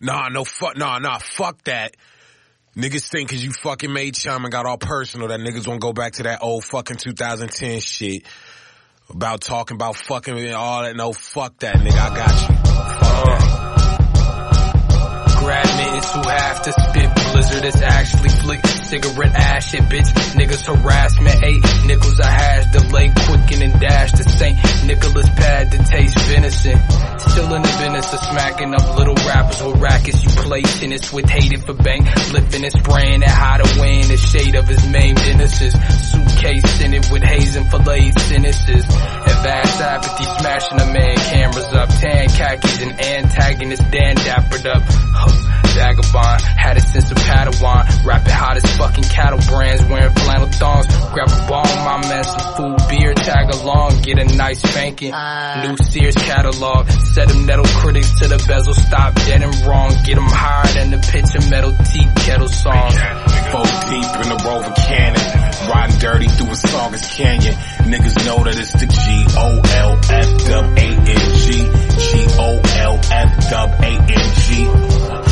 Nah, no fuck, nah, nah, fuck that. Niggas think cause you fucking made chum and got all personal that niggas won't go back to that old fucking 2010 shit about talking about fucking and all that. No, fuck that, nigga. I got you. Grab mittens who have to spit blizzard is actually flick cigarette ash shit bitch niggas harassment eight nickels I hash delay quicken and dash the St. Nicholas pad to taste venison business smacking up little rappers with rackets. You placing it's with hated for bang lifting and spraying it how to win. The shade of his maimed innocence suitcase in it with haze and fillets sentences and vast apathy smashing a man. Cameras up tan khakis and antagonist Dan dappered up. Vagabond, had a sense of Padawan, rapping hot as fucking cattle brands, wearing flannel thongs, grab a ball, my man, some food, beer, tag along, get a nice spanking, uh. new Sears catalog, set them nettle critics to the bezel, stop dead and wrong, get them higher than the pitch of metal tea kettle song. Four deep in the Rover cannon, riding dirty through a Saugus Canyon, niggas know that it's the G-O-L-F-W-A-N-G, G-O-L-F-W-A-N-G.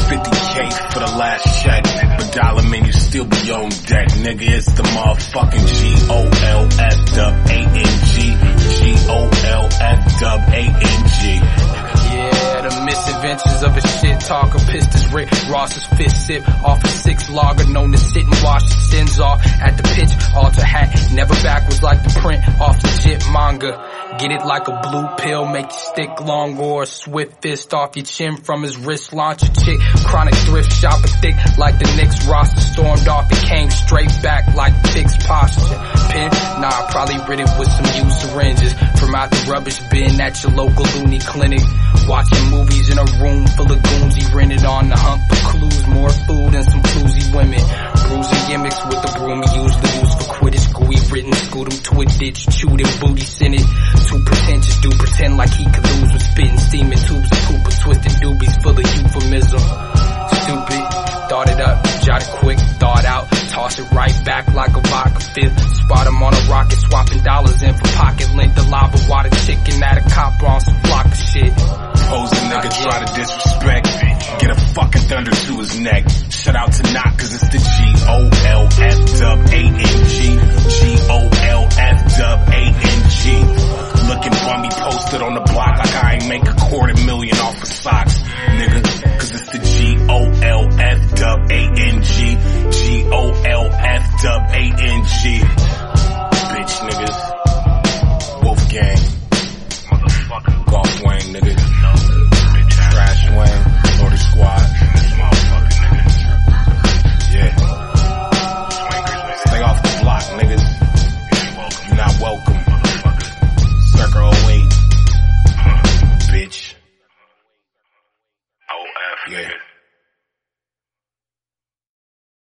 50k for the last check, but dollar menu still be on deck. Nigga, it's the motherfucking G-O-L-F-W-A-N-G, G-O-L-F-W-A-N-G. Talker, his Rick Ross's fist sip off a six lager, known to sit and wash sins off at the pitch, alter hat, never backwards like the print off the legit manga. Get it like a blue pill, make your stick long or a swift fist off your chin from his wrist. Launch a chick, chronic thrift shopper thick like the Knicks roster stormed off. It came straight back like fixed posture. Pin, nah, probably rid it with some used syringes from out the rubbish bin at your local loony clinic. Watching room full of goons. He rented on the hunt for clues, more food and some floozy women. Bruising gimmicks with the broom he usually use for quidditch. Gooey written, scoot him to a ditch, chewed him booty it. Too pretentious, do pretend like he could lose with spitting steaming tubes of poop twisted doobies full of euphemism. Stupid, thought it up, jot it quick, thought out, toss it right back like a vodka fifth. Spot him on a rocket, swapping dollars get a fucking thunder to his neck. Shout out to Knock cause it's the G-O-L-F-W-A-N-G, G-O-L-F-W-A-N-G. Looking bummy posted on the block like I ain't make a quarter million off of socks, nigga. Cause it's the G-O-L-F-W-A-N-G, G-O-L-F-W-A-N-G. 08.